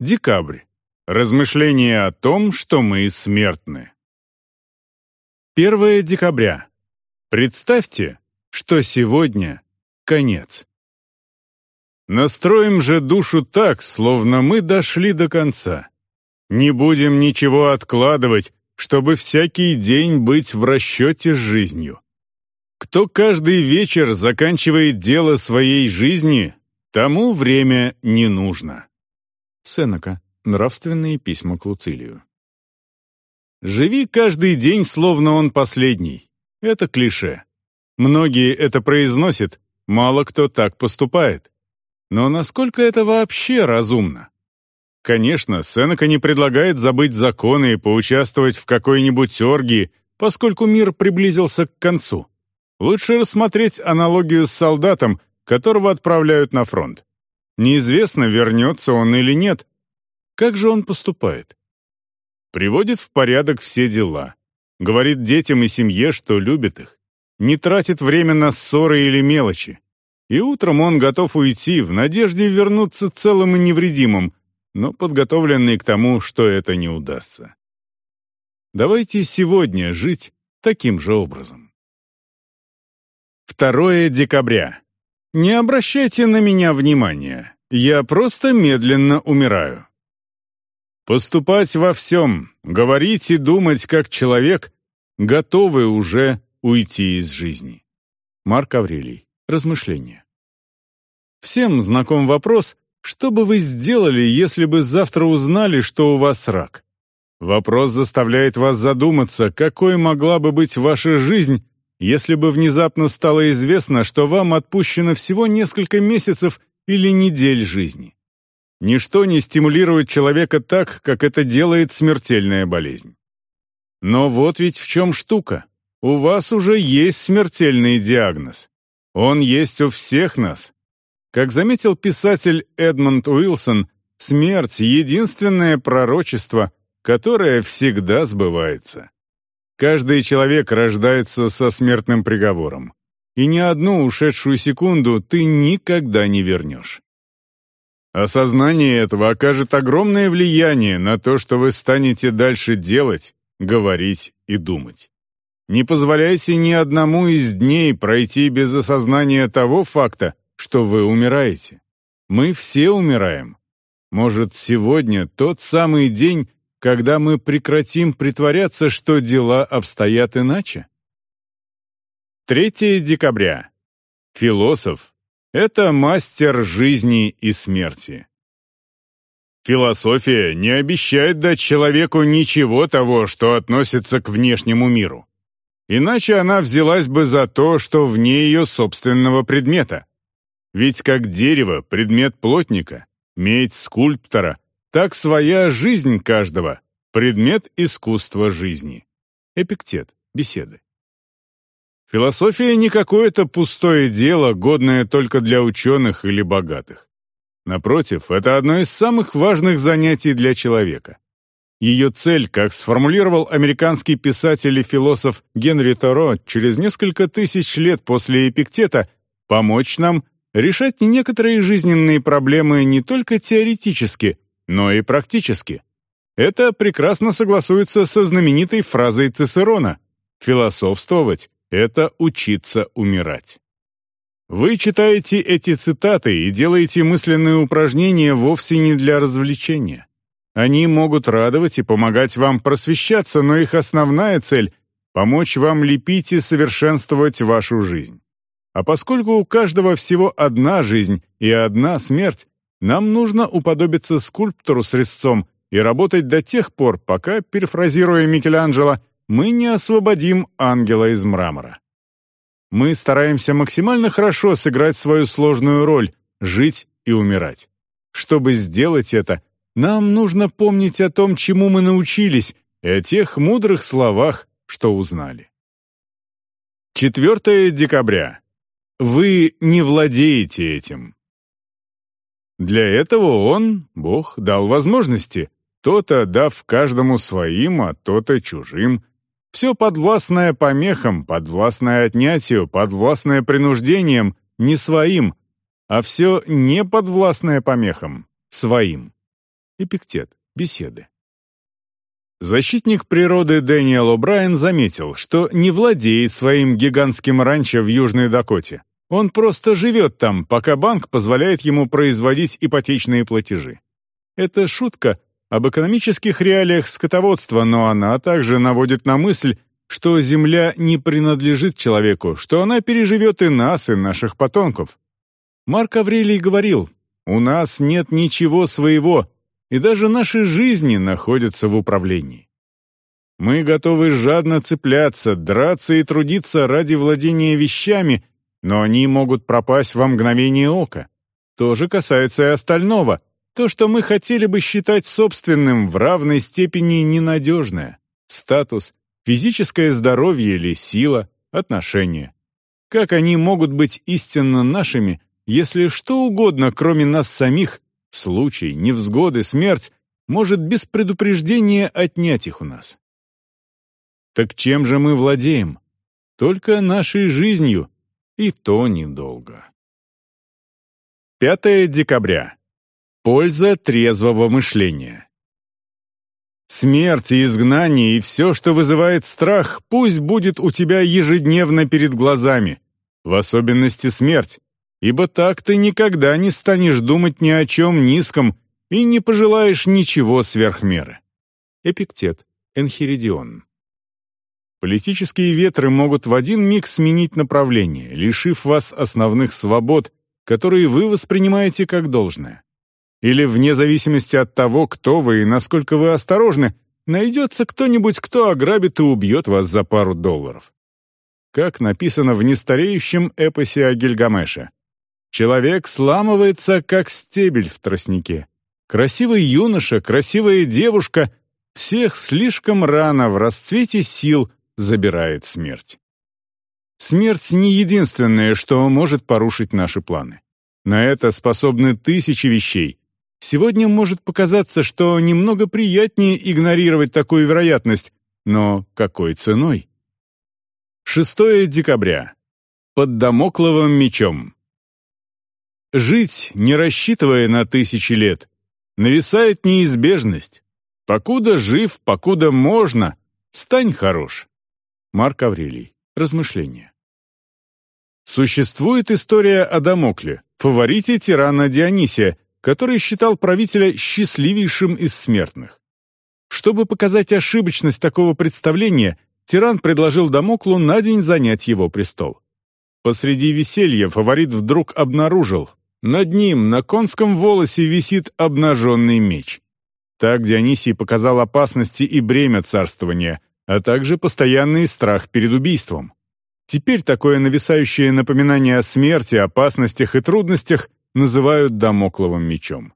Декабрь. Размышления о том, что мы смертны. 1 декабря. Представьте, что сегодня конец. Настроим же душу так, словно мы дошли до конца. Не будем ничего откладывать, чтобы всякий день быть в расчете с жизнью. Кто каждый вечер заканчивает дело своей жизни, тому время не нужно. Сенека. Нравственные письма к Луцилию. «Живи каждый день, словно он последний». Это клише. Многие это произносят, мало кто так поступает. Но насколько это вообще разумно? Конечно, Сенека не предлагает забыть законы и поучаствовать в какой-нибудь оргии, поскольку мир приблизился к концу. Лучше рассмотреть аналогию с солдатом, которого отправляют на фронт. Неизвестно, вернется он или нет. Как же он поступает? Приводит в порядок все дела. Говорит детям и семье, что любит их. Не тратит время на ссоры или мелочи. И утром он готов уйти в надежде вернуться целым и невредимым, но подготовленный к тому, что это не удастся. Давайте сегодня жить таким же образом. 2 декабря. Не обращайте на меня внимания. Я просто медленно умираю. Поступать во всем, говорить и думать как человек, готовы уже уйти из жизни. Марк Аврелий. Размышления. Всем знаком вопрос, что бы вы сделали, если бы завтра узнали, что у вас рак? Вопрос заставляет вас задуматься, какой могла бы быть ваша жизнь, если бы внезапно стало известно, что вам отпущено всего несколько месяцев или недель жизни. Ничто не стимулирует человека так, как это делает смертельная болезнь. Но вот ведь в чем штука. У вас уже есть смертельный диагноз. Он есть у всех нас. Как заметил писатель Эдмонд Уилсон, смерть — единственное пророчество, которое всегда сбывается. Каждый человек рождается со смертным приговором, и ни одну ушедшую секунду ты никогда не вернешь. Осознание этого окажет огромное влияние на то, что вы станете дальше делать, говорить и думать. Не позволяйте ни одному из дней пройти без осознания того факта, что вы умираете. Мы все умираем. Может, сегодня тот самый день, когда мы прекратим притворяться, что дела обстоят иначе? 3 декабря. Философ — это мастер жизни и смерти. Философия не обещает дать человеку ничего того, что относится к внешнему миру. Иначе она взялась бы за то, что вне ее собственного предмета. Ведь как дерево — предмет плотника, медь — скульптора, так своя жизнь каждого — предмет искусства жизни. Эпиктет. Беседы. Философия не какое-то пустое дело, годное только для ученых или богатых. Напротив, это одно из самых важных занятий для человека. Ее цель, как сформулировал американский писатель и философ Генри Торо через несколько тысяч лет после Эпиктета, помочь нам решать некоторые жизненные проблемы не только теоретически, но и практически. Это прекрасно согласуется со знаменитой фразой Цицерона «философствовать — это учиться умирать». Вы читаете эти цитаты и делаете мысленные упражнения вовсе не для развлечения. Они могут радовать и помогать вам просвещаться, но их основная цель — помочь вам лепить и совершенствовать вашу жизнь. А поскольку у каждого всего одна жизнь и одна смерть, нам нужно уподобиться скульптору с резцом и работать до тех пор, пока, перефразируя Микеланджело, мы не освободим ангела из мрамора. Мы стараемся максимально хорошо сыграть свою сложную роль — жить и умирать. Чтобы сделать это, нам нужно помнить о том, чему мы научились, и о тех мудрых словах, что узнали. 4 декабря. Вы не владеете этим. Для этого он, Бог, дал возможности, то-то дав каждому своим, а то-то чужим. Все подвластное помехам, подвластное отнятию, подвластное принуждением, не своим, а все не подвластное помехам, своим. Эпиктет. Беседы. Защитник природы Дэниел О'Брайен заметил, что не владеет своим гигантским ранчо в Южной Дакоте. Он просто живет там, пока банк позволяет ему производить ипотечные платежи. Это шутка об экономических реалиях скотоводства, но она также наводит на мысль, что Земля не принадлежит человеку, что она переживет и нас, и наших потомков. Марк Аврелий говорил, «У нас нет ничего своего, и даже наши жизни находятся в управлении. Мы готовы жадно цепляться, драться и трудиться ради владения вещами, но они могут пропасть во мгновение ока. То же касается и остального. То, что мы хотели бы считать собственным, в равной степени ненадежное. Статус, физическое здоровье или сила, отношения. Как они могут быть истинно нашими, если что угодно, кроме нас самих, случай, невзгоды, смерть, может без предупреждения отнять их у нас? Так чем же мы владеем? Только нашей жизнью, и то недолго. 5 декабря. Польза трезвого мышления. Смерть и изгнание и все, что вызывает страх, пусть будет у тебя ежедневно перед глазами, в особенности смерть, ибо так ты никогда не станешь думать ни о чем низком и не пожелаешь ничего сверх меры. Эпиктет, Энхиридион. Политические ветры могут в один миг сменить направление, лишив вас основных свобод, которые вы воспринимаете как должное. Или вне зависимости от того, кто вы и насколько вы осторожны, найдется кто-нибудь, кто ограбит и убьет вас за пару долларов. Как написано в нестареющем эпосе о Гильгамеше. Человек сламывается, как стебель в тростнике. Красивый юноша, красивая девушка — всех слишком рано в расцвете сил забирает смерть. Смерть не единственное, что может порушить наши планы. На это способны тысячи вещей. Сегодня может показаться, что немного приятнее игнорировать такую вероятность, но какой ценой? 6 декабря. Под домокловым мечом. Жить, не рассчитывая на тысячи лет, нависает неизбежность. Покуда жив, покуда можно, стань хорош. Марк Аврелий. Размышления. Существует история о Дамокле, фаворите тирана Дионисия, который считал правителя счастливейшим из смертных. Чтобы показать ошибочность такого представления, тиран предложил Дамоклу на день занять его престол. Посреди веселья фаворит вдруг обнаружил, над ним на конском волосе висит обнаженный меч. Так Дионисий показал опасности и бремя царствования, а также постоянный страх перед убийством. Теперь такое нависающее напоминание о смерти, опасностях и трудностях называют домокловым мечом.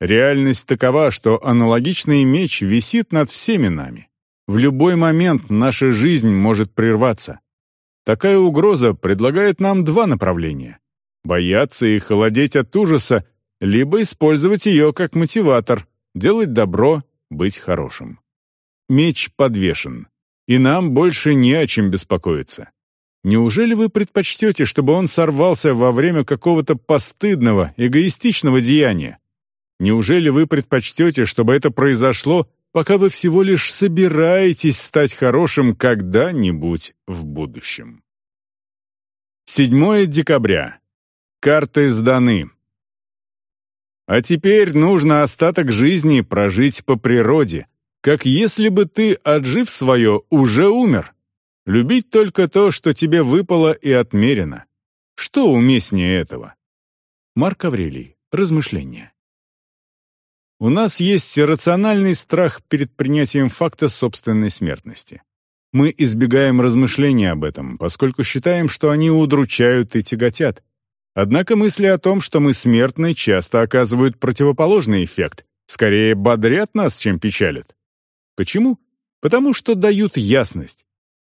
Реальность такова, что аналогичный меч висит над всеми нами. В любой момент наша жизнь может прерваться. Такая угроза предлагает нам два направления бояться и холодеть от ужаса, либо использовать ее как мотиватор, делать добро, быть хорошим. Меч подвешен, и нам больше не о чем беспокоиться. Неужели вы предпочтете, чтобы он сорвался во время какого-то постыдного, эгоистичного деяния? Неужели вы предпочтете, чтобы это произошло, пока вы всего лишь собираетесь стать хорошим когда-нибудь в будущем? 7 декабря. Карты сданы. А теперь нужно остаток жизни прожить по природе, как если бы ты, отжив свое, уже умер. Любить только то, что тебе выпало и отмерено. Что уместнее этого? Марк Аврелий. Размышления. У нас есть рациональный страх перед принятием факта собственной смертности. Мы избегаем размышления об этом, поскольку считаем, что они удручают и тяготят, Однако мысли о том, что мы смертны, часто оказывают противоположный эффект, скорее бодрят нас, чем печалят. Почему? Потому что дают ясность.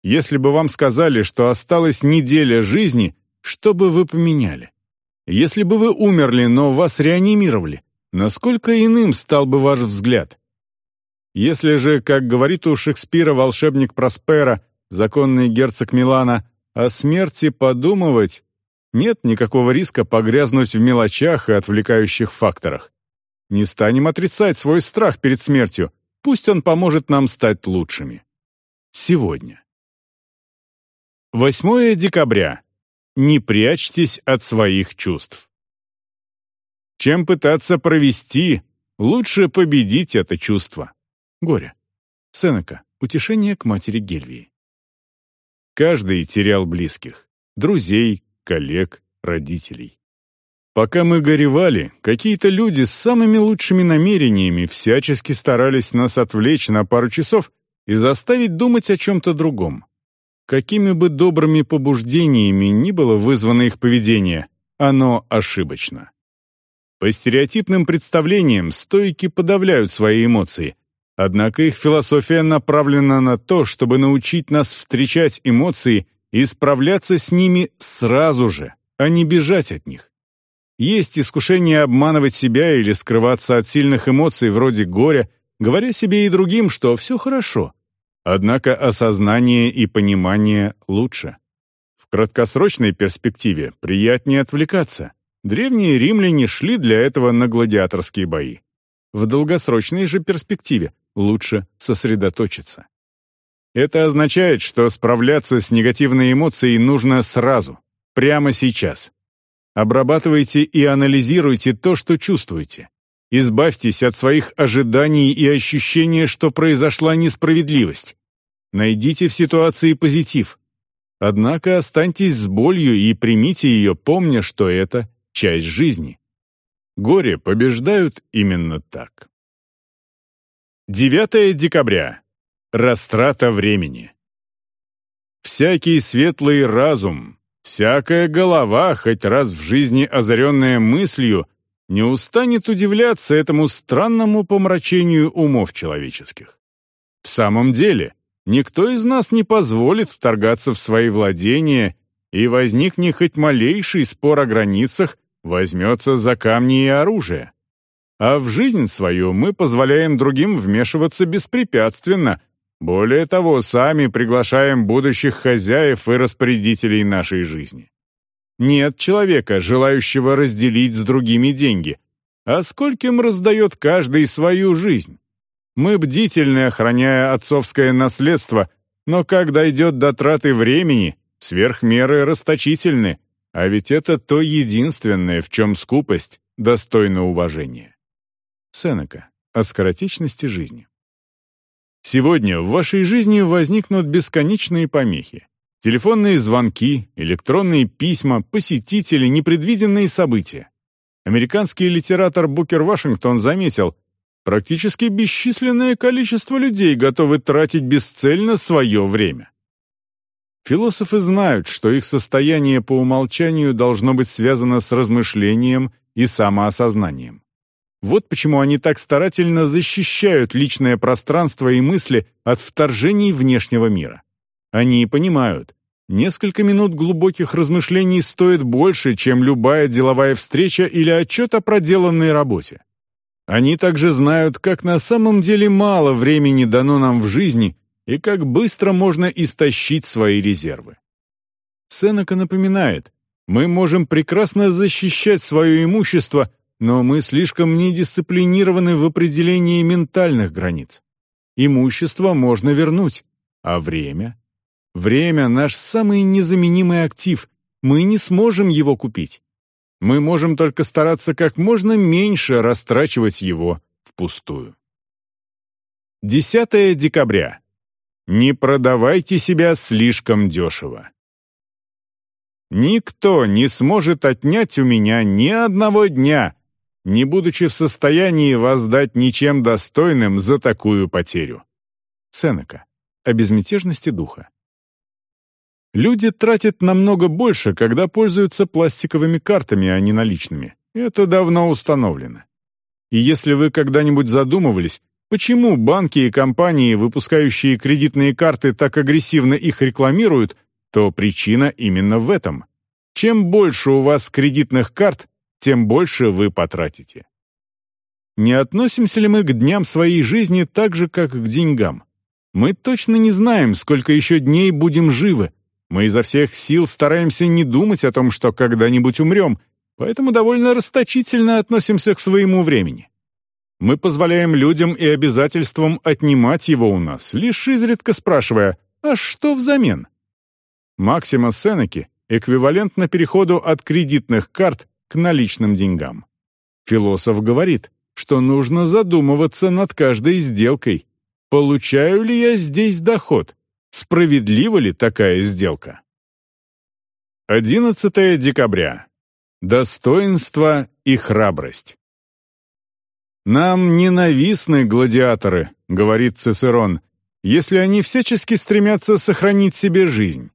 Если бы вам сказали, что осталась неделя жизни, что бы вы поменяли? Если бы вы умерли, но вас реанимировали, насколько иным стал бы ваш взгляд? Если же, как говорит у Шекспира волшебник Проспера, законный герцог Милана, о смерти подумывать, нет никакого риска погрязнуть в мелочах и отвлекающих факторах. не станем отрицать свой страх перед смертью, пусть он поможет нам стать лучшими. Сегодня. 8 декабря. Не прячьтесь от своих чувств. Чем пытаться провести, лучше победить это чувство. Горе. Сенека. Утешение к матери Гельвии. Каждый терял близких. Друзей, коллег, родителей. Пока мы горевали, какие-то люди с самыми лучшими намерениями всячески старались нас отвлечь на пару часов и заставить думать о чем-то другом. Какими бы добрыми побуждениями ни было вызвано их поведение, оно ошибочно. По стереотипным представлениям стойки подавляют свои эмоции, однако их философия направлена на то, чтобы научить нас встречать эмоции и справляться с ними сразу же, а не бежать от них. Есть искушение обманывать себя или скрываться от сильных эмоций вроде горя, говоря себе и другим, что все хорошо. Однако осознание и понимание лучше. В краткосрочной перспективе приятнее отвлекаться. Древние римляне шли для этого на гладиаторские бои. В долгосрочной же перспективе лучше сосредоточиться. Это означает, что справляться с негативной эмоцией нужно сразу, прямо сейчас. Обрабатывайте и анализируйте то, что чувствуете. Избавьтесь от своих ожиданий и ощущения, что произошла несправедливость. Найдите в ситуации позитив. Однако останьтесь с болью и примите ее, помня, что это часть жизни. Горе побеждают именно так. 9 декабря. Растрата времени. Всякий светлый разум, Всякая голова, хоть раз в жизни озаренная мыслью, не устанет удивляться этому странному помрачению умов человеческих. В самом деле, никто из нас не позволит вторгаться в свои владения, и возникне хоть малейший спор о границах, возьмется за камни и оружие. А в жизнь свою мы позволяем другим вмешиваться беспрепятственно, более того, сами приглашаем будущих хозяев и распорядителей нашей жизни. Нет человека, желающего разделить с другими деньги. А скольким раздает каждый свою жизнь? Мы бдительны, охраняя отцовское наследство, но как дойдет до траты времени, сверхмеры расточительны, а ведь это то единственное, в чем скупость достойна уважения. Сенека. О скоротечности жизни. Сегодня в вашей жизни возникнут бесконечные помехи. Телефонные звонки, электронные письма, посетители, непредвиденные события. Американский литератор Букер Вашингтон заметил, практически бесчисленное количество людей готовы тратить бесцельно свое время. Философы знают, что их состояние по умолчанию должно быть связано с размышлением и самоосознанием. Вот почему они так старательно защищают личное пространство и мысли от вторжений внешнего мира. Они понимают, несколько минут глубоких размышлений стоит больше, чем любая деловая встреча или отчет о проделанной работе. Они также знают, как на самом деле мало времени дано нам в жизни и как быстро можно истощить свои резервы. Сенека напоминает, мы можем прекрасно защищать свое имущество – но мы слишком недисциплинированы в определении ментальных границ. Имущество можно вернуть, а время? Время — наш самый незаменимый актив, мы не сможем его купить. Мы можем только стараться как можно меньше растрачивать его впустую. 10 декабря. Не продавайте себя слишком дешево. Никто не сможет отнять у меня ни одного дня, не будучи в состоянии воздать ничем достойным за такую потерю. Сенека. О безмятежности духа. Люди тратят намного больше, когда пользуются пластиковыми картами, а не наличными. Это давно установлено. И если вы когда-нибудь задумывались, почему банки и компании, выпускающие кредитные карты, так агрессивно их рекламируют, то причина именно в этом. Чем больше у вас кредитных карт, тем больше вы потратите. Не относимся ли мы к дням своей жизни так же, как к деньгам? Мы точно не знаем, сколько еще дней будем живы. Мы изо всех сил стараемся не думать о том, что когда-нибудь умрем, поэтому довольно расточительно относимся к своему времени. Мы позволяем людям и обязательствам отнимать его у нас, лишь изредка спрашивая «А что взамен?». Максима Сенеки эквивалентна переходу от кредитных карт к наличным деньгам. Философ говорит, что нужно задумываться над каждой сделкой. Получаю ли я здесь доход? Справедлива ли такая сделка? 11 декабря. Достоинство и храбрость. «Нам ненавистны гладиаторы», — говорит Цицерон, «если они всячески стремятся сохранить себе жизнь.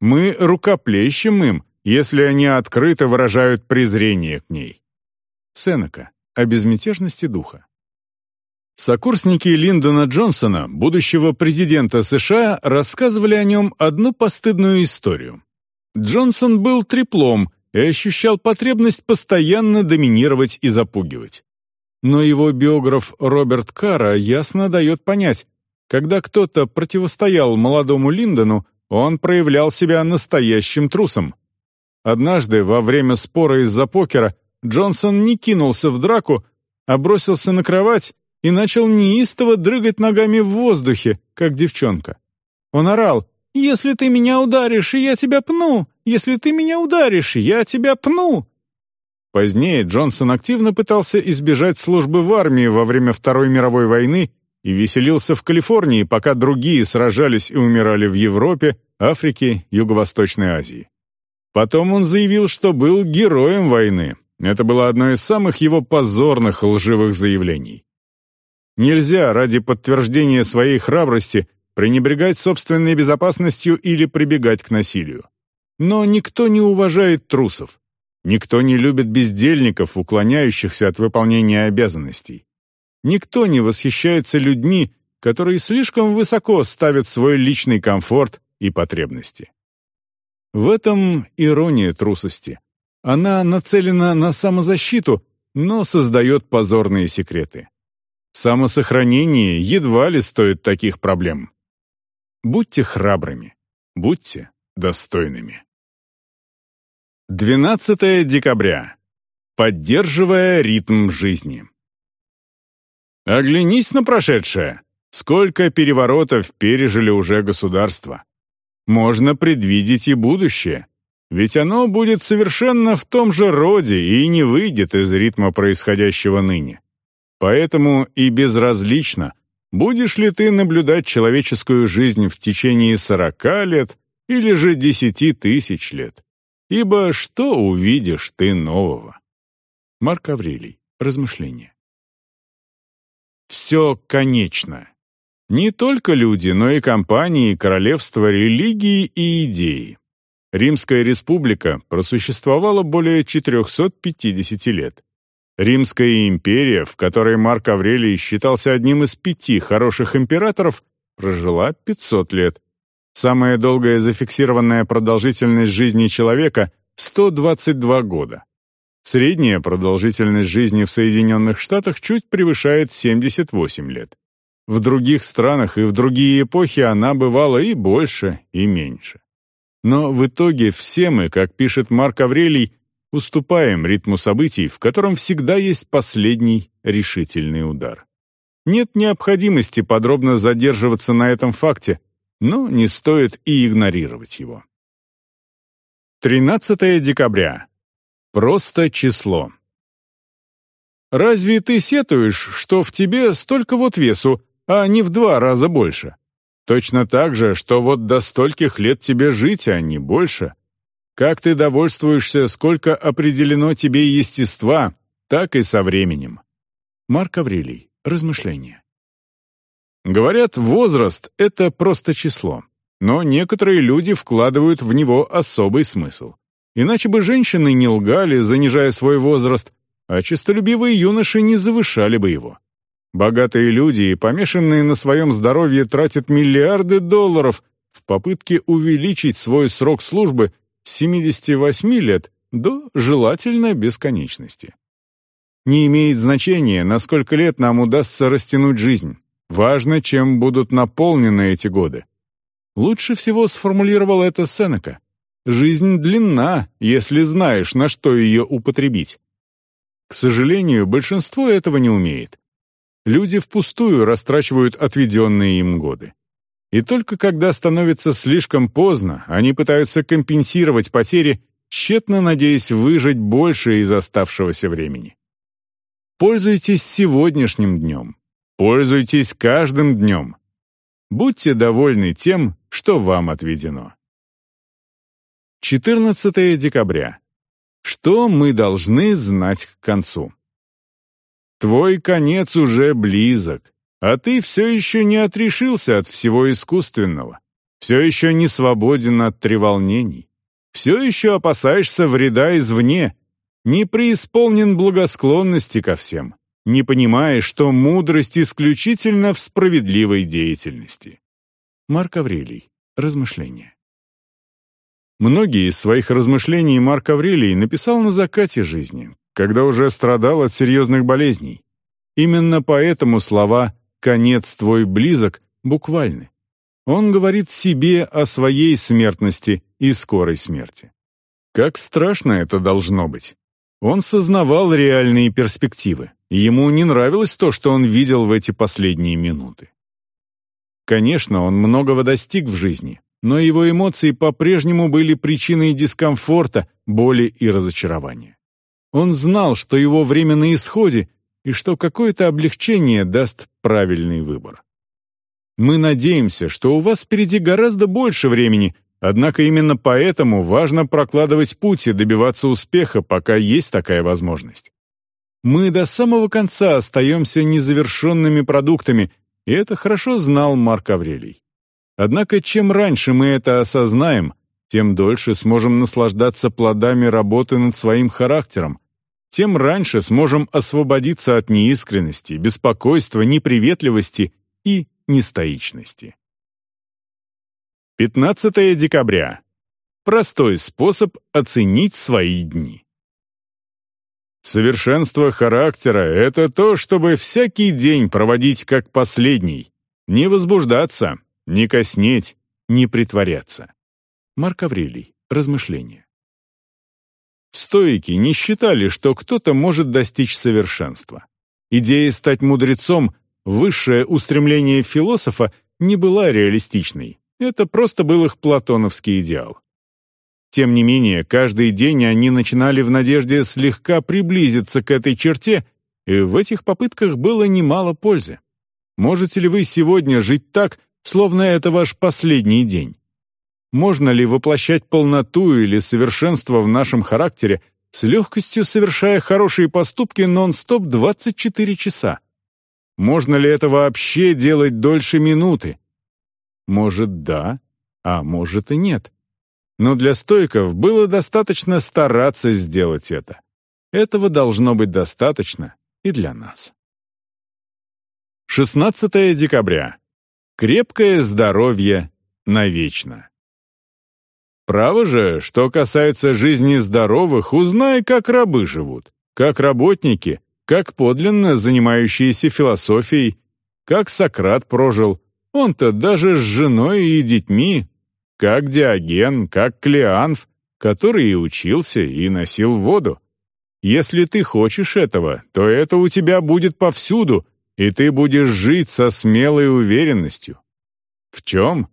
Мы рукоплещем им, если они открыто выражают презрение к ней». Сенека о безмятежности духа. Сокурсники Линдона Джонсона, будущего президента США, рассказывали о нем одну постыдную историю. Джонсон был треплом и ощущал потребность постоянно доминировать и запугивать. Но его биограф Роберт Кара ясно дает понять, когда кто-то противостоял молодому Линдону, он проявлял себя настоящим трусом. Однажды, во время спора из-за покера, Джонсон не кинулся в драку, а бросился на кровать и начал неистово дрыгать ногами в воздухе, как девчонка. Он орал «Если ты меня ударишь, я тебя пну! Если ты меня ударишь, я тебя пну!» Позднее Джонсон активно пытался избежать службы в армии во время Второй мировой войны и веселился в Калифорнии, пока другие сражались и умирали в Европе, Африке, Юго-Восточной Азии. Потом он заявил, что был героем войны. Это было одно из самых его позорных лживых заявлений. Нельзя ради подтверждения своей храбрости пренебрегать собственной безопасностью или прибегать к насилию. Но никто не уважает трусов. Никто не любит бездельников, уклоняющихся от выполнения обязанностей. Никто не восхищается людьми, которые слишком высоко ставят свой личный комфорт и потребности. В этом ирония трусости. Она нацелена на самозащиту, но создает позорные секреты. Самосохранение едва ли стоит таких проблем. Будьте храбрыми, будьте достойными. 12 декабря. Поддерживая ритм жизни. Оглянись на прошедшее. Сколько переворотов пережили уже государства. Можно предвидеть и будущее. Ведь оно будет совершенно в том же роде и не выйдет из ритма происходящего ныне. Поэтому и безразлично, будешь ли ты наблюдать человеческую жизнь в течение сорока лет или же десяти тысяч лет. Ибо что увидишь ты нового? Марк Аврелий. Размышления. Все конечно. Не только люди, но и компании, королевства, религии и идеи. Римская республика просуществовала более 450 лет. Римская империя, в которой Марк Аврелий считался одним из пяти хороших императоров, прожила 500 лет. Самая долгая зафиксированная продолжительность жизни человека — 122 года. Средняя продолжительность жизни в Соединенных Штатах чуть превышает 78 лет. В других странах и в другие эпохи она бывала и больше, и меньше. Но в итоге все мы, как пишет Марк Аврелий, уступаем ритму событий, в котором всегда есть последний решительный удар. Нет необходимости подробно задерживаться на этом факте, но не стоит и игнорировать его. 13 декабря. Просто число. Разве ты сетуешь, что в тебе столько вот весу, а не в два раза больше? Точно так же, что вот до стольких лет тебе жить, а не больше. Как ты довольствуешься, сколько определено тебе естества, так и со временем. Марк Аврелий. Размышления. Говорят, возраст — это просто число. Но некоторые люди вкладывают в него особый смысл. Иначе бы женщины не лгали, занижая свой возраст, а честолюбивые юноши не завышали бы его. Богатые люди и помешанные на своем здоровье тратят миллиарды долларов в попытке увеличить свой срок службы с 78 лет до желательно бесконечности. Не имеет значения, на сколько лет нам удастся растянуть жизнь. Важно, чем будут наполнены эти годы. Лучше всего сформулировал это Сенека. Жизнь длинна, если знаешь, на что ее употребить. К сожалению, большинство этого не умеет. люди впустую растрачивают отведенные им годы. И только когда становится слишком поздно, они пытаются компенсировать потери, тщетно надеясь выжить больше из оставшегося времени. Пользуйтесь сегодняшним днем. Пользуйтесь каждым днем. Будьте довольны тем, что вам отведено. 14 декабря. Что мы должны знать к концу? Твой конец уже близок, а ты все еще не отрешился от всего искусственного, все еще не свободен от треволнений, все еще опасаешься вреда извне, не преисполнен благосклонности ко всем, не понимаешь, что мудрость исключительно в справедливой деятельности. Марк Аврелий. Размышления. Многие из своих размышлений Марк Аврелий написал на закате жизни, когда уже страдал от серьезных болезней. Именно поэтому слова «конец твой близок» буквальны. Он говорит себе о своей смертности и скорой смерти. Как страшно это должно быть. Он сознавал реальные перспективы, и ему не нравилось то, что он видел в эти последние минуты. Конечно, он многого достиг в жизни, но его эмоции по-прежнему были причиной дискомфорта, боли и разочарования. Он знал, что его время на исходе и что какое-то облегчение даст правильный выбор. Мы надеемся, что у вас впереди гораздо больше времени, однако именно поэтому важно прокладывать путь и добиваться успеха, пока есть такая возможность. Мы до самого конца остаемся незавершенными продуктами, и это хорошо знал Марк Аврелий. Однако чем раньше мы это осознаем, тем дольше сможем наслаждаться плодами работы над своим характером, тем раньше сможем освободиться от неискренности, беспокойства, неприветливости и нестоичности. 15 декабря. Простой способ оценить свои дни. Совершенство характера — это то, чтобы всякий день проводить как последний, не возбуждаться, не коснеть, не притворяться. Марк Аврелий. Размышления. Стоики не считали, что кто-то может достичь совершенства. Идея стать мудрецом, высшее устремление философа, не была реалистичной. Это просто был их платоновский идеал. Тем не менее, каждый день они начинали в надежде слегка приблизиться к этой черте, и в этих попытках было немало пользы. Можете ли вы сегодня жить так, словно это ваш последний день? Можно ли воплощать полноту или совершенство в нашем характере, с легкостью совершая хорошие поступки нон-стоп 24 часа? Можно ли это вообще делать дольше минуты? Может, да, а может и нет. Но для стойков было достаточно стараться сделать это. Этого должно быть достаточно и для нас. 16 декабря. Крепкое здоровье навечно. Право же, что касается жизни здоровых, узнай, как рабы живут, как работники, как подлинно занимающиеся философией, как Сократ прожил, он-то даже с женой и детьми как Диоген, как Клеанф, который и учился, и носил воду. Если ты хочешь этого, то это у тебя будет повсюду, и ты будешь жить со смелой уверенностью. В чем?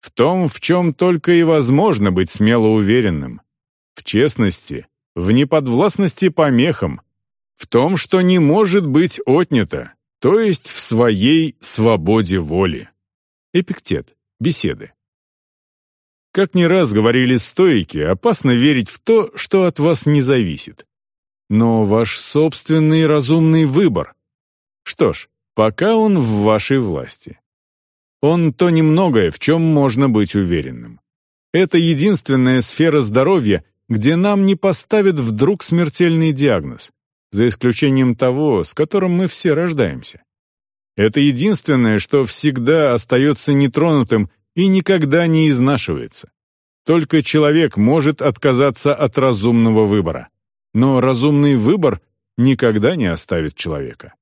В том, в чем только и возможно быть смело уверенным. В честности, в неподвластности помехам, в том, что не может быть отнято, то есть в своей свободе воли. Эпиктет. Беседы. Как не раз говорили стойки, опасно верить в то, что от вас не зависит. Но ваш собственный разумный выбор. Что ж, пока он в вашей власти. Он то немногое, в чем можно быть уверенным. Это единственная сфера здоровья, где нам не поставят вдруг смертельный диагноз, за исключением того, с которым мы все рождаемся. Это единственное, что всегда остается нетронутым и никогда не изнашивается. Только человек может отказаться от разумного выбора. Но разумный выбор никогда не оставит человека.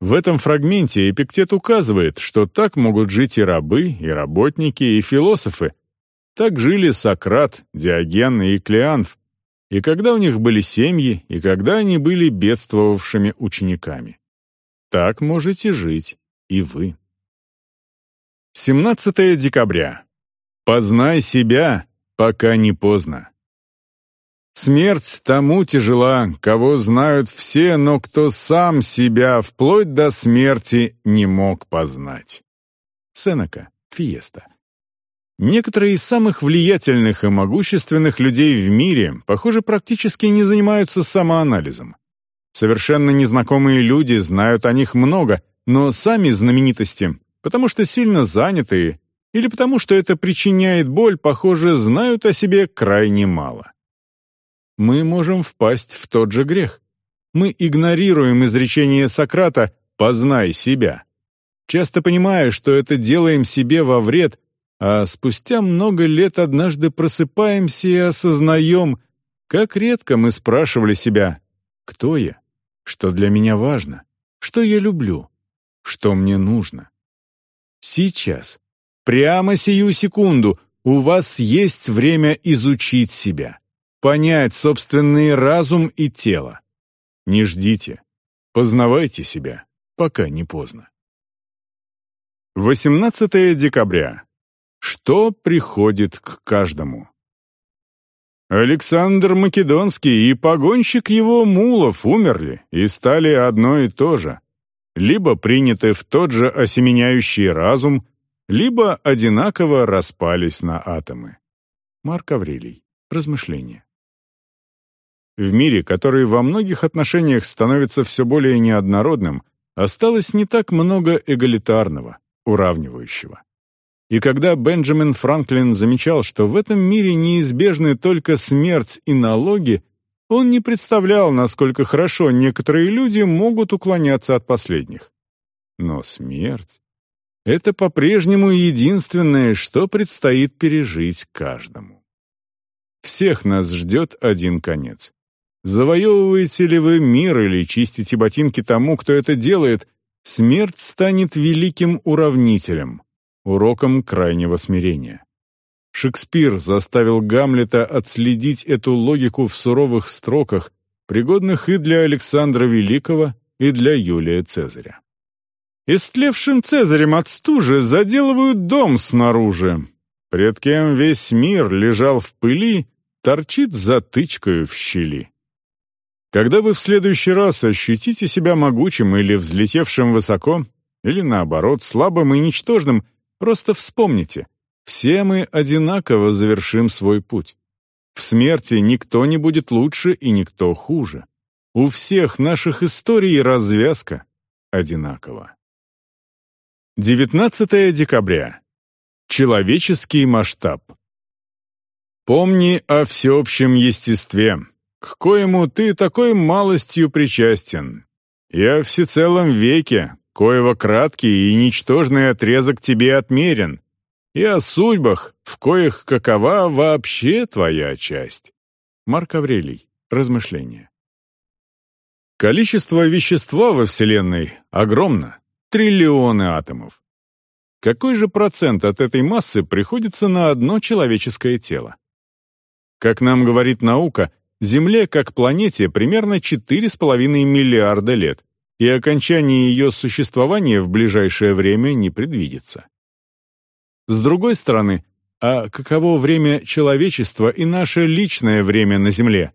В этом фрагменте Эпиктет указывает, что так могут жить и рабы, и работники, и философы. Так жили Сократ, Диоген и Клеанф, и когда у них были семьи, и когда они были бедствовавшими учениками. Так можете жить и вы. 17 декабря. Познай себя, пока не поздно. Смерть тому тяжела, кого знают все, но кто сам себя вплоть до смерти не мог познать. Сенека, Фиеста. Некоторые из самых влиятельных и могущественных людей в мире, похоже, практически не занимаются самоанализом. Совершенно незнакомые люди знают о них много, но сами знаменитости, потому что сильно занятые или потому что это причиняет боль, похоже, знают о себе крайне мало. Мы можем впасть в тот же грех. Мы игнорируем изречение Сократа «познай себя», часто понимая, что это делаем себе во вред, а спустя много лет однажды просыпаемся и осознаем, как редко мы спрашивали себя «Кто я? Что для меня важно? Что я люблю? Что мне нужно?» Сейчас, Прямо сию секунду у вас есть время изучить себя, понять собственный разум и тело. Не ждите, познавайте себя, пока не поздно. 18 декабря. Что приходит к каждому? Александр Македонский и погонщик его мулов умерли и стали одно и то же. Либо приняты в тот же осеменяющий разум, либо одинаково распались на атомы. Марк Аврелий. Размышления. В мире, который во многих отношениях становится все более неоднородным, осталось не так много эгалитарного, уравнивающего. И когда Бенджамин Франклин замечал, что в этом мире неизбежны только смерть и налоги, он не представлял, насколько хорошо некоторые люди могут уклоняться от последних. Но смерть это по-прежнему единственное, что предстоит пережить каждому. Всех нас ждет один конец. Завоевываете ли вы мир или чистите ботинки тому, кто это делает, смерть станет великим уравнителем, уроком крайнего смирения. Шекспир заставил Гамлета отследить эту логику в суровых строках, пригодных и для Александра Великого, и для Юлия Цезаря. Истлевшим цезарем от стужи заделывают дом снаружи. Пред кем весь мир лежал в пыли, торчит затычкою в щели. Когда вы в следующий раз ощутите себя могучим или взлетевшим высоко, или наоборот, слабым и ничтожным, просто вспомните, все мы одинаково завершим свой путь. В смерти никто не будет лучше и никто хуже. У всех наших историй развязка одинакова. 19 декабря. Человеческий масштаб. Помни о всеобщем естестве, к коему ты такой малостью причастен, о всецелом веке, коего краткий и ничтожный отрезок тебе отмерен, и о судьбах, в коих какова вообще твоя часть. Марк Аврелий. Размышления. Количество вещества во Вселенной огромно триллионы атомов. Какой же процент от этой массы приходится на одно человеческое тело? Как нам говорит наука, Земле как планете примерно 4,5 миллиарда лет, и окончание ее существования в ближайшее время не предвидится. С другой стороны, а каково время человечества и наше личное время на Земле?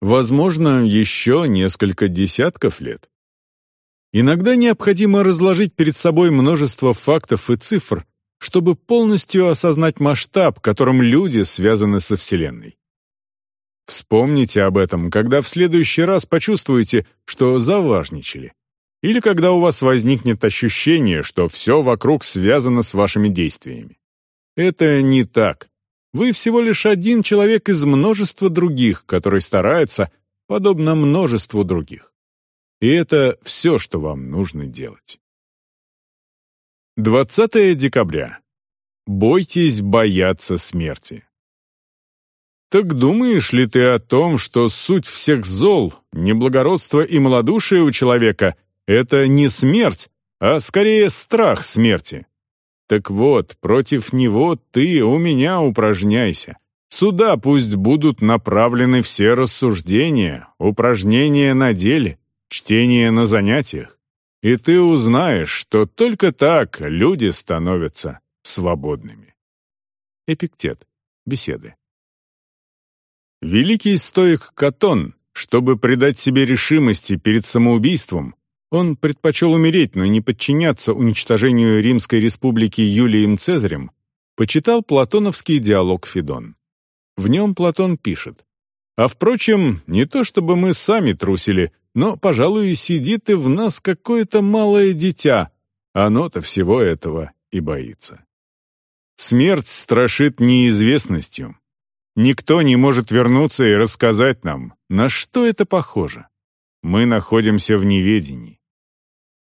Возможно, еще несколько десятков лет. Иногда необходимо разложить перед собой множество фактов и цифр, чтобы полностью осознать масштаб, которым люди связаны со Вселенной. Вспомните об этом, когда в следующий раз почувствуете, что заважничали. Или когда у вас возникнет ощущение, что все вокруг связано с вашими действиями. Это не так. Вы всего лишь один человек из множества других, который старается, подобно множеству других. И это все, что вам нужно делать. 20 декабря. Бойтесь бояться смерти. Так думаешь ли ты о том, что суть всех зол, неблагородство и малодушие у человека — это не смерть, а скорее страх смерти? Так вот, против него ты у меня упражняйся. Сюда пусть будут направлены все рассуждения, упражнения на деле, чтение на занятиях. и ты узнаешь, что только так люди становятся свободными. Эпиктет. Беседы. Великий стоик Катон, чтобы придать себе решимости перед самоубийством, он предпочел умереть, но не подчиняться уничтожению Римской республики Юлием Цезарем, почитал платоновский диалог Федон. В нем Платон пишет, «А впрочем, не то чтобы мы сами трусили, но, пожалуй, сидит и в нас какое-то малое дитя, оно-то всего этого и боится». Смерть страшит неизвестностью. Никто не может вернуться и рассказать нам, на что это похоже. Мы находимся в неведении.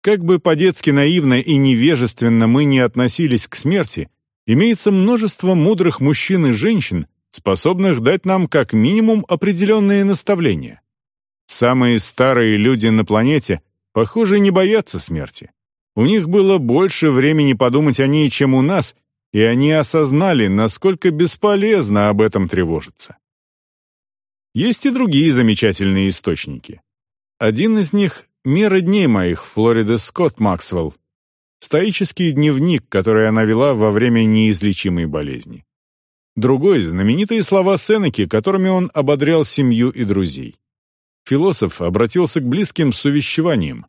Как бы по-детски наивно и невежественно мы не относились к смерти, имеется множество мудрых мужчин и женщин, способных дать нам как минимум определенные наставления. Самые старые люди на планете, похоже, не боятся смерти. У них было больше времени подумать о ней, чем у нас, и они осознали, насколько бесполезно об этом тревожиться. Есть и другие замечательные источники. Один из них Мера дней моих Флорида Скотт Максвелл. Стоический дневник, который она вела во время неизлечимой болезни. Другой — знаменитые слова Сенеки, которыми он ободрял семью и друзей. Философ обратился к близким с увещеванием.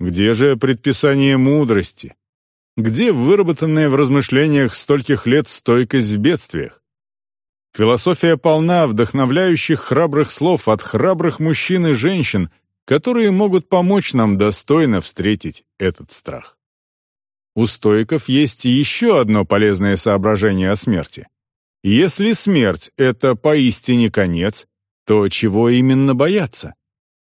Где же предписание мудрости? Где выработанная в размышлениях стольких лет стойкость в бедствиях? Философия полна вдохновляющих храбрых слов от храбрых мужчин и женщин, которые могут помочь нам достойно встретить этот страх. У стоиков есть еще одно полезное соображение о смерти. Если смерть — это поистине конец, то чего именно бояться?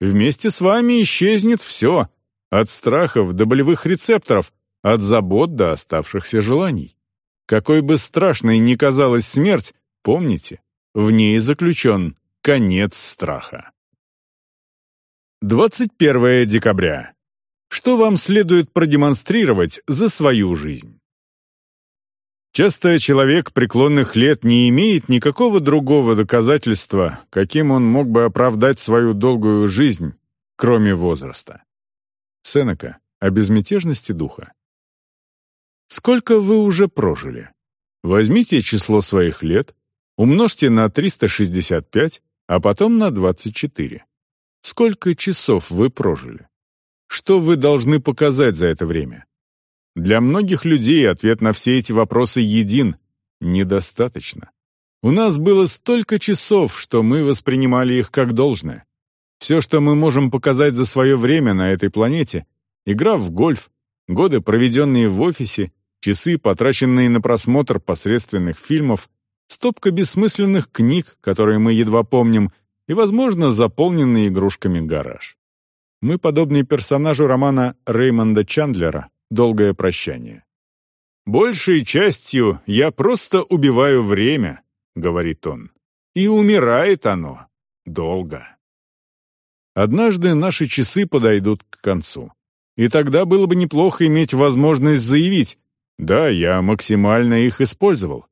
Вместе с вами исчезнет все, от страхов до болевых рецепторов, от забот до оставшихся желаний. Какой бы страшной ни казалась смерть, помните, в ней заключен конец страха. 21 декабря. Что вам следует продемонстрировать за свою жизнь? Часто человек преклонных лет не имеет никакого другого доказательства, каким он мог бы оправдать свою долгую жизнь, кроме возраста. Сенека о безмятежности духа. Сколько вы уже прожили? Возьмите число своих лет, умножьте на 365, а потом на 24. Сколько часов вы прожили? Что вы должны показать за это время? Для многих людей ответ на все эти вопросы един — недостаточно. У нас было столько часов, что мы воспринимали их как должное. Все, что мы можем показать за свое время на этой планете — игра в гольф, годы, проведенные в офисе, часы, потраченные на просмотр посредственных фильмов, стопка бессмысленных книг, которые мы едва помним, и, возможно, заполненный игрушками гараж. Мы подобны персонажу романа Реймонда Чандлера «Долгое прощание». «Большей частью я просто убиваю время», — говорит он, — «и умирает оно долго». Однажды наши часы подойдут к концу. И тогда было бы неплохо иметь возможность заявить, да, я максимально их использовал.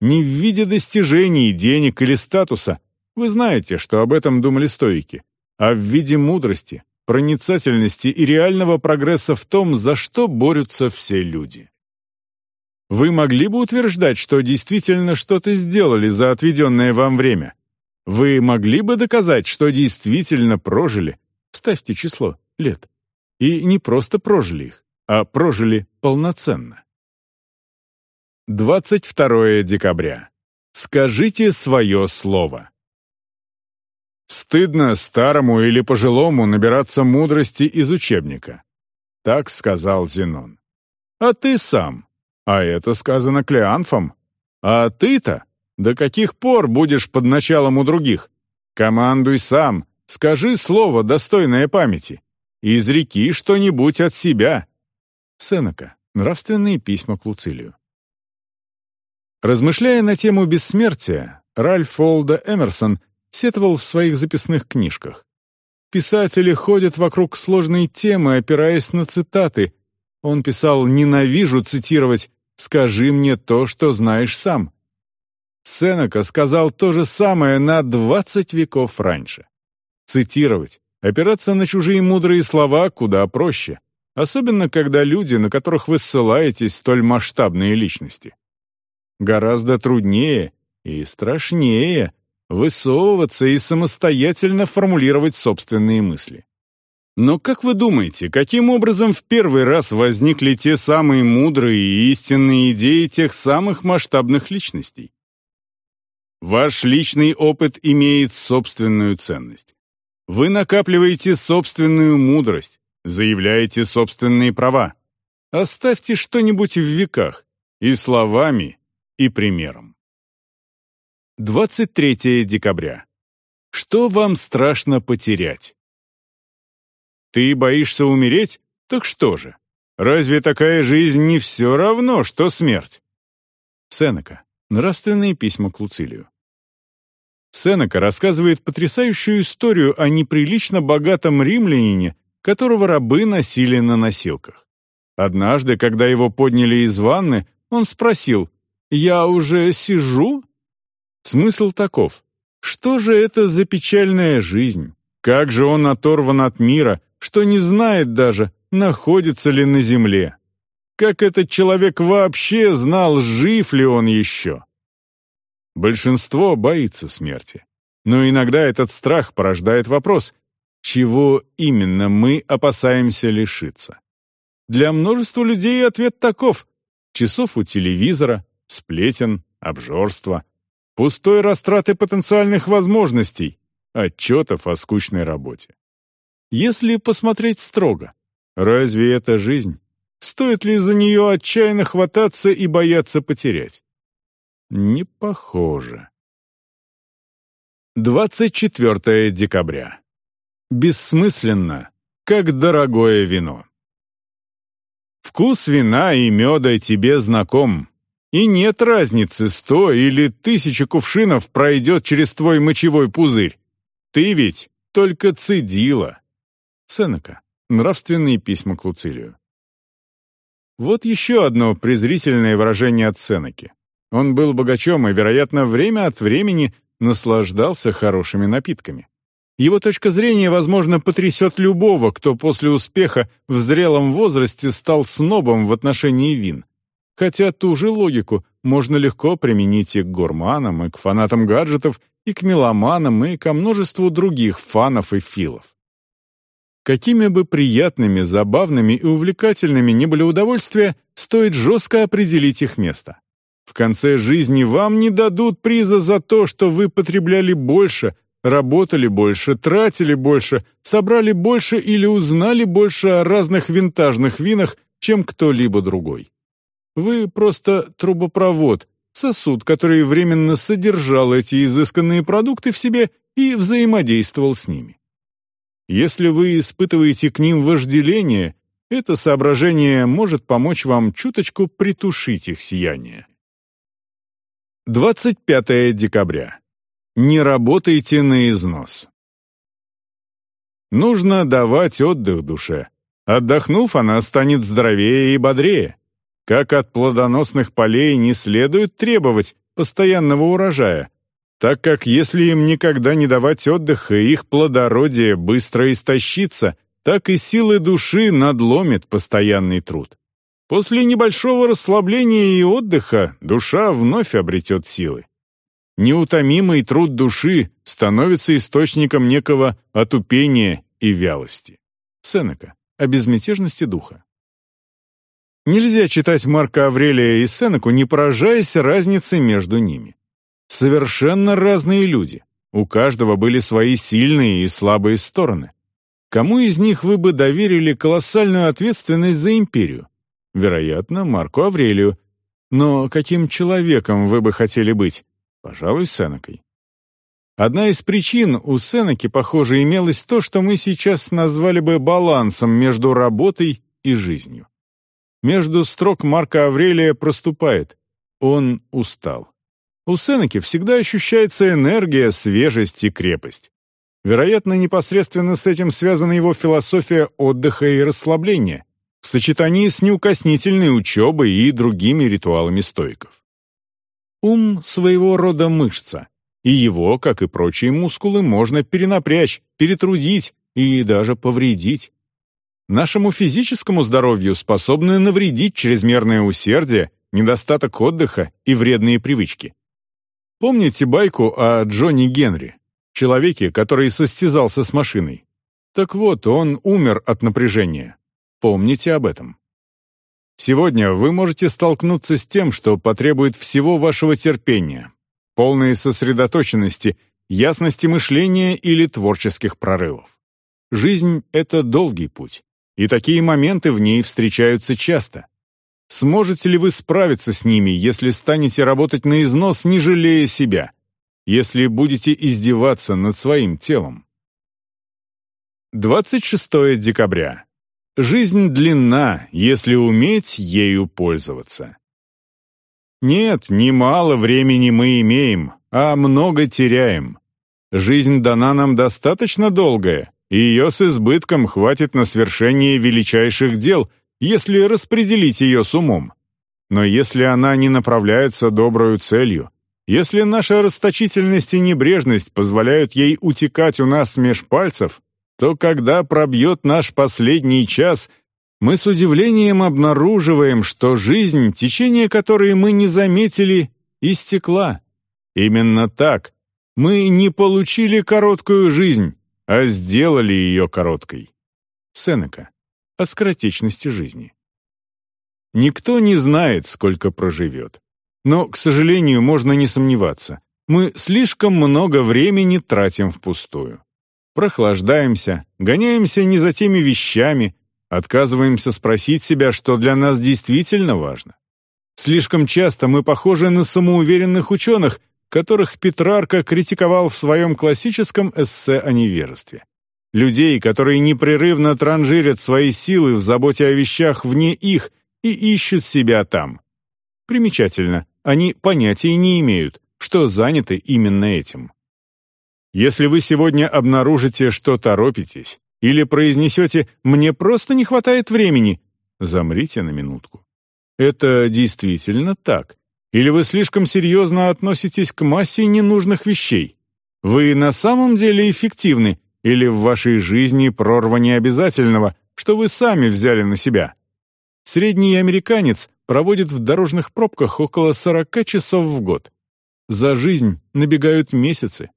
Не в виде достижений, денег или статуса, вы знаете, что об этом думали стоики, а в виде мудрости, проницательности и реального прогресса в том, за что борются все люди. Вы могли бы утверждать, что действительно что-то сделали за отведенное вам время? Вы могли бы доказать, что действительно прожили, вставьте число, лет, и не просто прожили их, а прожили полноценно. 22 декабря. Скажите свое слово. Стыдно старому или пожилому набираться мудрости из учебника. Так сказал Зенон. А ты сам. А это сказано Клеанфом. А ты-то до каких пор будешь под началом у других? Командуй сам, скажи слово, достойное памяти. Изреки что-нибудь от себя. Сенека. Нравственные письма к Луцилию. Размышляя на тему бессмертия, Ральф Олда Эмерсон – сетовал в своих записных книжках. Писатели ходят вокруг сложной темы, опираясь на цитаты. Он писал «Ненавижу цитировать, скажи мне то, что знаешь сам». Сенека сказал то же самое на двадцать веков раньше. Цитировать, опираться на чужие мудрые слова куда проще. особенно когда люди, на которых вы ссылаетесь, столь масштабные личности. Гораздо труднее и страшнее высовываться и самостоятельно формулировать собственные мысли. Но как вы думаете, каким образом в первый раз возникли те самые мудрые и истинные идеи тех самых масштабных личностей? Ваш личный опыт имеет собственную ценность. Вы накапливаете собственную мудрость, заявляете собственные права. Оставьте что-нибудь в веках, и словами, и примером. 23 декабря. Что вам страшно потерять? Ты боишься умереть? Так что же? Разве такая жизнь не все равно, что смерть? Сенека. Нравственные письма к Луцилию. Сенека рассказывает потрясающую историю о неприлично богатом римлянине, которого рабы носили на носилках. Однажды, когда его подняли из ванны, он спросил, «Я уже сижу?» Смысл таков. Что же это за печальная жизнь? Как же он оторван от мира, что не знает даже, находится ли на земле? Как этот человек вообще знал, жив ли он еще? Большинство боится смерти. Но иногда этот страх порождает вопрос, чего именно мы опасаемся лишиться? Для множества людей ответ таков. Часов у телевизора, сплетен, обжорства, пустой растраты потенциальных возможностей, отчетов о скучной работе. Если посмотреть строго, разве это жизнь? Стоит ли за нее отчаянно хвататься и бояться потерять? Не похоже. 24 декабря. Бессмысленно, как дорогое вино. Вкус вина и меда тебе знаком, и нет разницы, сто или тысяча кувшинов пройдет через твой мочевой пузырь. Ты ведь только цедила. Сенека. Нравственные письма к Луцилию. Вот еще одно презрительное выражение от Сенеки. Он был богачом и, вероятно, время от времени наслаждался хорошими напитками. Его точка зрения, возможно, потрясет любого, кто после успеха в зрелом возрасте стал снобом в отношении вин. Хотя ту же логику можно легко применить и к гурманам, и к фанатам гаджетов, и к меломанам, и ко множеству других фанов и филов. Какими бы приятными, забавными и увлекательными ни были удовольствия, стоит жестко определить их место. В конце жизни вам не дадут приза за то, что вы потребляли больше, работали больше, тратили больше, собрали больше или узнали больше о разных винтажных винах, чем кто-либо другой. Вы просто трубопровод, сосуд, который временно содержал эти изысканные продукты в себе и взаимодействовал с ними. Если вы испытываете к ним вожделение, это соображение может помочь вам чуточку притушить их сияние. 25 декабря. Не работайте на износ. Нужно давать отдых душе. Отдохнув, она станет здоровее и бодрее. Как от плодоносных полей не следует требовать постоянного урожая, так как если им никогда не давать отдыха, их плодородие быстро истощится, так и силы души надломит постоянный труд. После небольшого расслабления и отдыха душа вновь обретет силы. Неутомимый труд души становится источником некого отупения и вялости. Сенека. О безмятежности духа. Нельзя читать Марка Аврелия и Сенеку, не поражаясь разнице между ними. Совершенно разные люди. У каждого были свои сильные и слабые стороны. Кому из них вы бы доверили колоссальную ответственность за империю? Вероятно, Марку Аврелию. Но каким человеком вы бы хотели быть? Пожалуй, Сенекой. Одна из причин у Сенеки, похоже, имелось то, что мы сейчас назвали бы балансом между работой и жизнью. Между строк Марка Аврелия проступает. Он устал. У Сенеки всегда ощущается энергия, свежесть и крепость. Вероятно, непосредственно с этим связана его философия отдыха и расслабления, в сочетании с неукоснительной учебой и другими ритуалами стоиков. Ум своего рода мышца, и его, как и прочие мускулы, можно перенапрячь, перетрудить и даже повредить. Нашему физическому здоровью способны навредить чрезмерное усердие, недостаток отдыха и вредные привычки. Помните байку о Джонни Генри, человеке, который состязался с машиной? Так вот, он умер от напряжения. Помните об этом. Сегодня вы можете столкнуться с тем, что потребует всего вашего терпения, полной сосредоточенности, ясности мышления или творческих прорывов. Жизнь — это долгий путь, и такие моменты в ней встречаются часто. Сможете ли вы справиться с ними, если станете работать на износ, не жалея себя, если будете издеваться над своим телом? 26 декабря. Жизнь длинна, если уметь ею пользоваться. Нет, немало времени мы имеем, а много теряем. Жизнь дана нам достаточно долгая, и ее с избытком хватит на свершение величайших дел, если распределить ее с умом. Но если она не направляется доброю целью, если наша расточительность и небрежность позволяют ей утекать у нас меж пальцев, то когда пробьет наш последний час, мы с удивлением обнаруживаем, что жизнь, течение которой мы не заметили, истекла. Именно так. Мы не получили короткую жизнь, а сделали ее короткой. Сенека. О скоротечности жизни. Никто не знает, сколько проживет. Но, к сожалению, можно не сомневаться. Мы слишком много времени тратим впустую прохлаждаемся, гоняемся не за теми вещами, отказываемся спросить себя, что для нас действительно важно. Слишком часто мы похожи на самоуверенных ученых, которых Петрарка критиковал в своем классическом эссе о невежестве. Людей, которые непрерывно транжирят свои силы в заботе о вещах вне их и ищут себя там. Примечательно, они понятия не имеют, что заняты именно этим. Если вы сегодня обнаружите, что торопитесь, или произнесете «мне просто не хватает времени», замрите на минутку. Это действительно так. Или вы слишком серьезно относитесь к массе ненужных вещей? Вы на самом деле эффективны, или в вашей жизни прорва необязательного, что вы сами взяли на себя? Средний американец проводит в дорожных пробках около 40 часов в год. За жизнь набегают месяцы.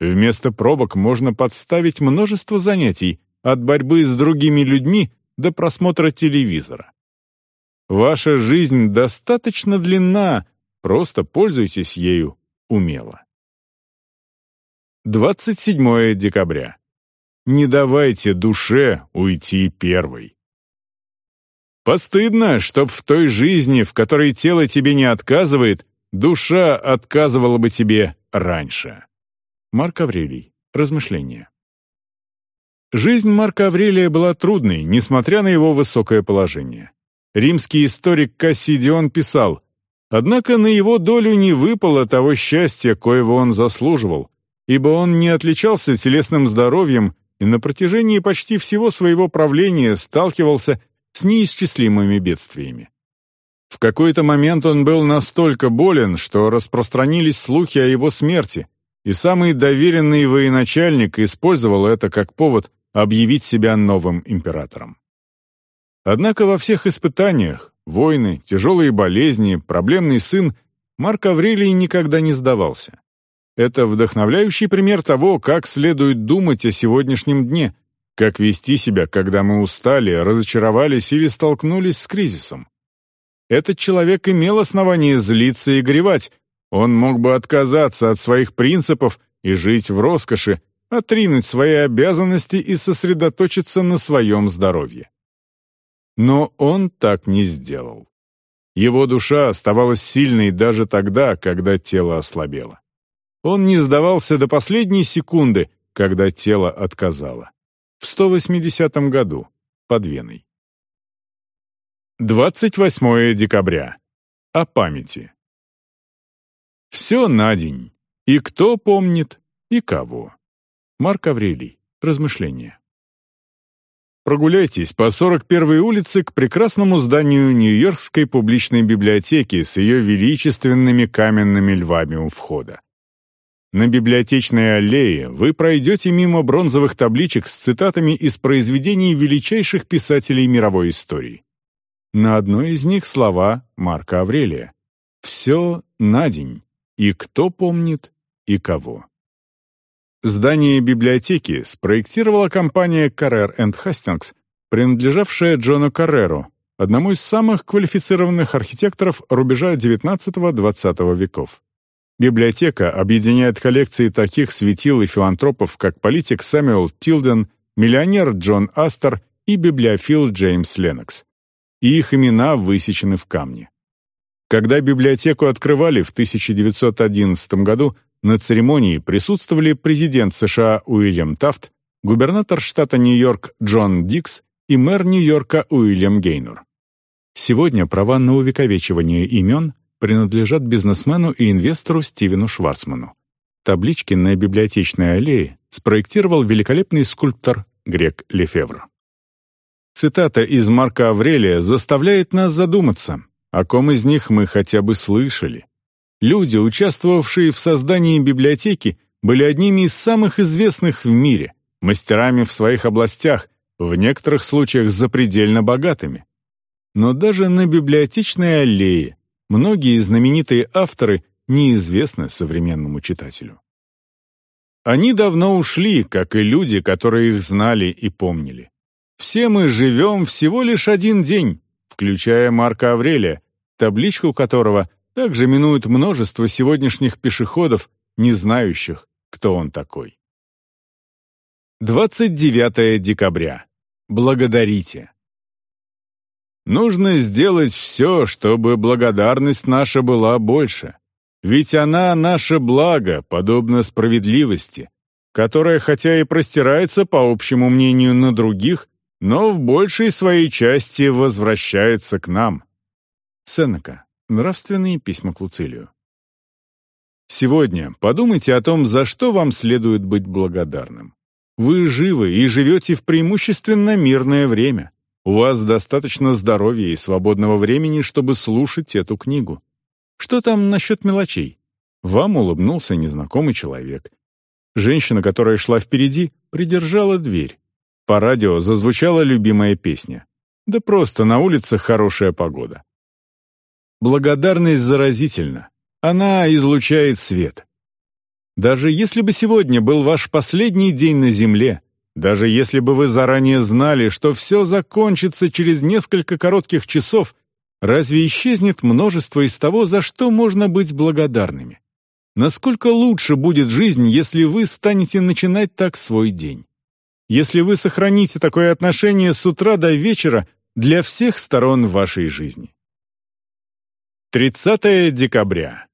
Вместо пробок можно подставить множество занятий, от борьбы с другими людьми до просмотра телевизора. Ваша жизнь достаточно длинна, просто пользуйтесь ею умело. 27 декабря. Не давайте душе уйти первой. Постыдно, чтоб в той жизни, в которой тело тебе не отказывает, душа отказывала бы тебе раньше. Марк Аврелий. Размышления. Жизнь Марка Аврелия была трудной, несмотря на его высокое положение. Римский историк Кассидион писал, «Однако на его долю не выпало того счастья, коего он заслуживал, ибо он не отличался телесным здоровьем и на протяжении почти всего своего правления сталкивался с неисчислимыми бедствиями. В какой-то момент он был настолько болен, что распространились слухи о его смерти, и самый доверенный военачальник использовал это как повод объявить себя новым императором. Однако во всех испытаниях, войны, тяжелые болезни, проблемный сын, Марк Аврелий никогда не сдавался. Это вдохновляющий пример того, как следует думать о сегодняшнем дне, как вести себя, когда мы устали, разочаровались или столкнулись с кризисом. Этот человек имел основание злиться и горевать, он мог бы отказаться от своих принципов и жить в роскоши, отринуть свои обязанности и сосредоточиться на своем здоровье. Но он так не сделал. Его душа оставалась сильной даже тогда, когда тело ослабело. Он не сдавался до последней секунды, когда тело отказало. В 180 году, под Веной. 28 декабря. О памяти. Все на день. И кто помнит, и кого. Марк Аврелий. Размышления. Прогуляйтесь по 41-й улице к прекрасному зданию Нью-Йоркской публичной библиотеки с ее величественными каменными львами у входа. На библиотечной аллее вы пройдете мимо бронзовых табличек с цитатами из произведений величайших писателей мировой истории. На одной из них слова Марка Аврелия. «Все на день, и кто помнит, и кого». Здание библиотеки спроектировала компания Carrer Hastings, принадлежавшая Джону Карреру, одному из самых квалифицированных архитекторов рубежа XIX-XX веков. Библиотека объединяет коллекции таких светил и филантропов, как политик Сэмюэл Тилден, миллионер Джон Астер и библиофил Джеймс Леннокс. И их имена высечены в камне. Когда библиотеку открывали в 1911 году, на церемонии присутствовали президент США Уильям Тафт, губернатор штата Нью-Йорк Джон Дикс и мэр Нью-Йорка Уильям Гейнур. Сегодня права на увековечивание имен принадлежат бизнесмену и инвестору Стивену Шварцману. Таблички на библиотечной аллее спроектировал великолепный скульптор Грек Лефевр. Цитата из Марка Аврелия заставляет нас задуматься, о ком из них мы хотя бы слышали. Люди, участвовавшие в создании библиотеки, были одними из самых известных в мире, мастерами в своих областях, в некоторых случаях запредельно богатыми. Но даже на библиотечной аллее многие знаменитые авторы неизвестны современному читателю. Они давно ушли, как и люди, которые их знали и помнили. Все мы живем всего лишь один день, включая Марка Аврелия, табличку которого также минует множество сегодняшних пешеходов, не знающих, кто он такой. 29 декабря. Благодарите. Нужно сделать все, чтобы благодарность наша была больше. Ведь она наше благо, подобно справедливости, которая хотя и простирается, по общему мнению, на других, но в большей своей части возвращается к нам. Сенека. Нравственные письма к Луцилию. Сегодня подумайте о том, за что вам следует быть благодарным. Вы живы и живете в преимущественно мирное время. У вас достаточно здоровья и свободного времени, чтобы слушать эту книгу. Что там насчет мелочей? Вам улыбнулся незнакомый человек. Женщина, которая шла впереди, придержала дверь. По радио зазвучала любимая песня. Да просто на улице хорошая погода. Благодарность заразительна. Она излучает свет. Даже если бы сегодня был ваш последний день на земле, даже если бы вы заранее знали, что все закончится через несколько коротких часов, разве исчезнет множество из того, за что можно быть благодарными? Насколько лучше будет жизнь, если вы станете начинать так свой день? Если вы сохраните такое отношение с утра до вечера для всех сторон вашей жизни. 30 декабря.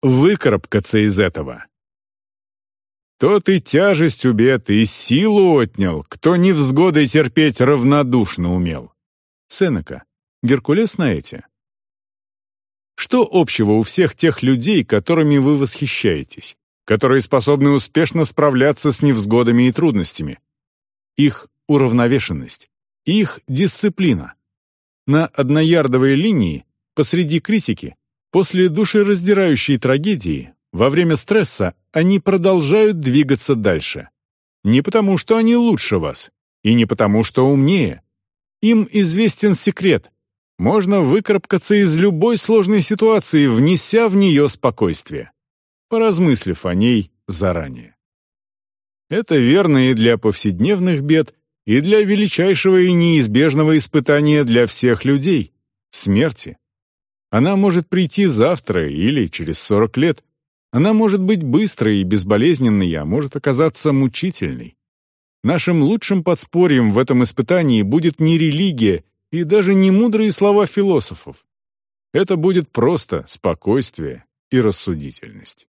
Выкарабкаться из этого. Тот и тяжесть убед, и силу отнял, кто невзгоды терпеть равнодушно умел. Сенека. Геркулес на эти. Что общего у всех тех людей, которыми вы восхищаетесь, которые способны успешно справляться с невзгодами и трудностями? Их уравновешенность, их дисциплина. На одноярдовой линии, посреди критики, после душераздирающей трагедии, во время стресса они продолжают двигаться дальше. Не потому, что они лучше вас, и не потому, что умнее. Им известен секрет. Можно выкарабкаться из любой сложной ситуации, внеся в нее спокойствие, поразмыслив о ней заранее. Это верно и для повседневных бед, и для величайшего и неизбежного испытания для всех людей — смерти. Она может прийти завтра или через 40 лет, она может быть быстрой и безболезненной, а может оказаться мучительной. Нашим лучшим подспорьем в этом испытании будет не религия и даже не мудрые слова философов. Это будет просто спокойствие и рассудительность.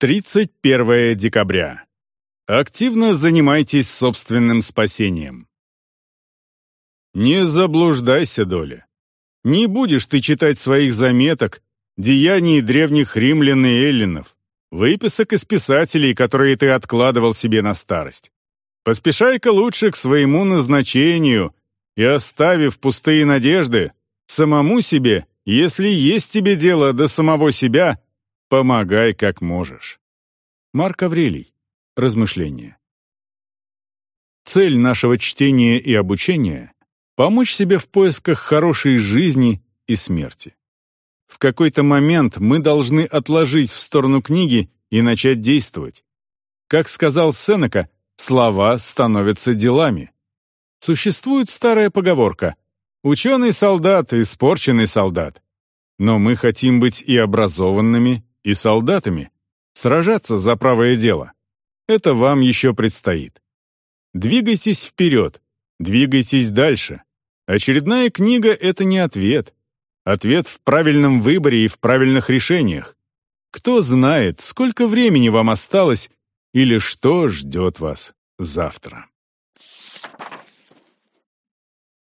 31 декабря. Активно занимайтесь собственным спасением. Не заблуждайся, Доля. Не будешь ты читать своих заметок, деяний древних римлян и эллинов, выписок из писателей, которые ты откладывал себе на старость. Поспешай-ка лучше к своему назначению и, оставив пустые надежды, самому себе, если есть тебе дело до самого себя, Помогай как можешь. Марк Аврелий. Размышления. Цель нашего чтения и обучения — помочь себе в поисках хорошей жизни и смерти. В какой-то момент мы должны отложить в сторону книги и начать действовать. Как сказал Сенека, слова становятся делами. Существует старая поговорка «Ученый солдат, испорченный солдат». Но мы хотим быть и образованными, и солдатами, сражаться за правое дело. Это вам еще предстоит. Двигайтесь вперед, двигайтесь дальше. Очередная книга — это не ответ. Ответ в правильном выборе и в правильных решениях. Кто знает, сколько времени вам осталось или что ждет вас завтра.